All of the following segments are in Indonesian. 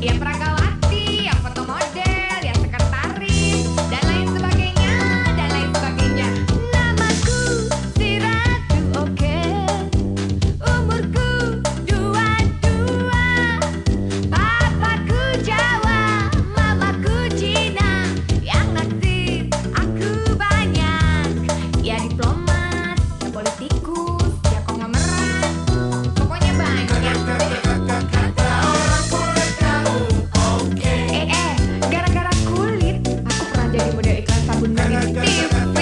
é pra banana, banana.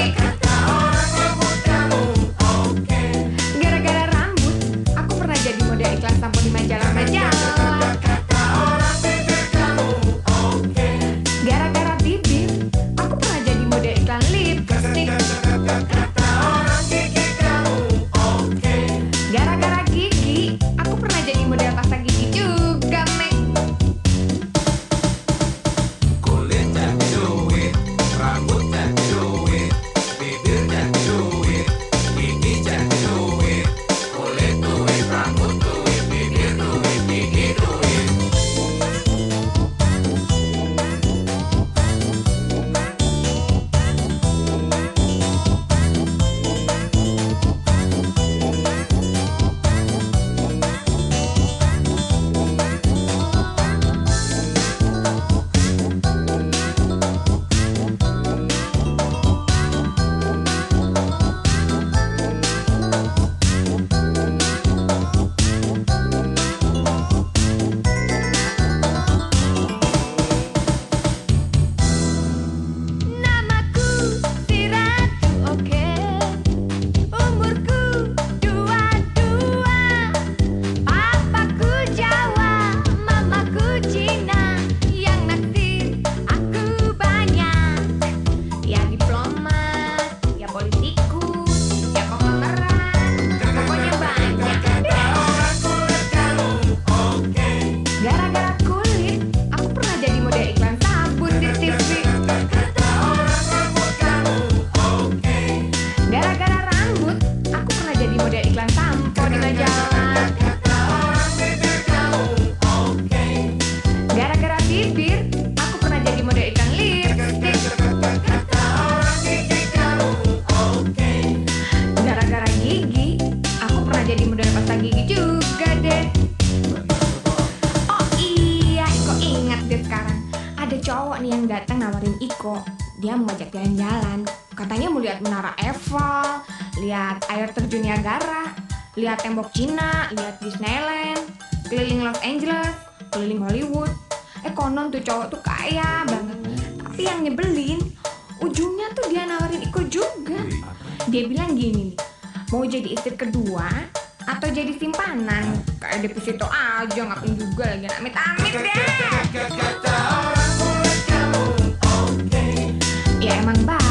Yang datang nawarin Iko. Dia mau ngajak jalan-jalan. Katanya mau lihat Menara Eiffel, lihat air terjun Niagara, lihat tembok Cina, lihat Disneyland, keliling Los Angeles, keliling Hollywood. Eh konon tuh cowok tuh kaya banget. Tapi yang nyebelin, ujungnya tuh dia nawarin Iko juga. Dia bilang gini nih, mau jadi istri kedua atau jadi simpanan? Kayak deposito aja, ngapain juga lagi amit-amit deh. Get, get down ya emang baik